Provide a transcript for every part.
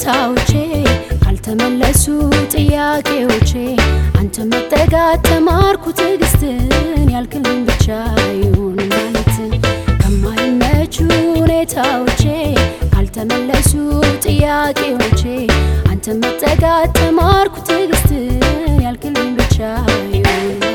ሁኔታዎቼ ካልተመለሱ ጥያቄዎቼ አንተ መጠጋት ተማርኩ ትዕግስትን ያልክልኝ ብቻ ይሁን ማለትን ከማይመቹ ሁኔታዎቼ ካልተመለሱ ጥያቄዎቼ አንተ መጠጋት ተማርኩ ትዕግስትን ያልክልኝ ብቻ ይሁን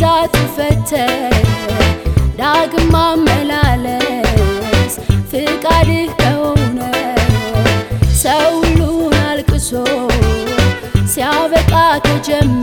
ግንዛቱ ፈተ ዳግም ማመላለስ ፍቃድህ ከሆነ ሰው ሁሉን አልቅሶ ሲያበቃ ከጀመርክ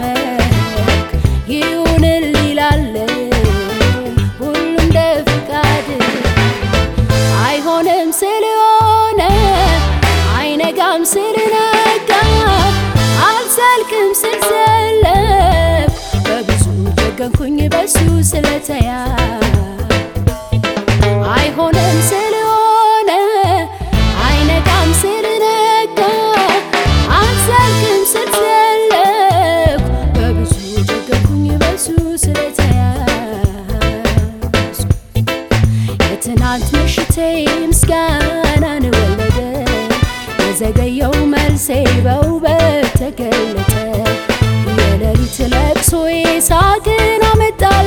አይሆንም ስለሆነ አይነጋም ስልነጋ አልዘልቅም ስልዘለቅ በብዙ ጀገንኩኝ በሱ ስለተያዝኩ። የትናንት ምሽቴ ምስጋናን ወለደ የዘገየው መልሴ በውበት ተገለጠ። የሌሊት ለቅሶዬ ሳቅን አመጣልኝ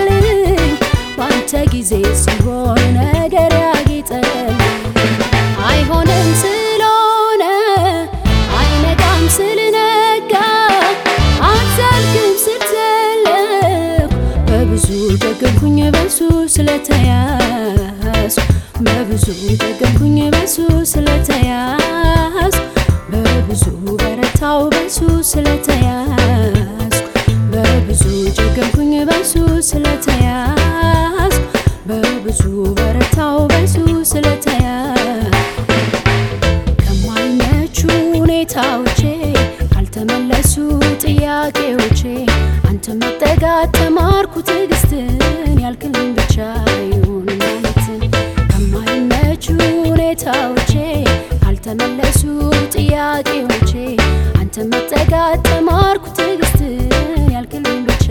ስለተያዝ በብዙ ደገምኩኝ በሱ ስለተያዝ በብዙ በረታው በሱ ስለተያዝ ተማርኩ ትዕግስትን ያልክልኝ ብቻ ይሁን ማለትን ከማይመች ሁኔታዎቼ ካልተመለሱ ጥያቄዎቼ አንተ መጠጋት ተማርኩ ትዕግስትን ያልክልኝ ብቻ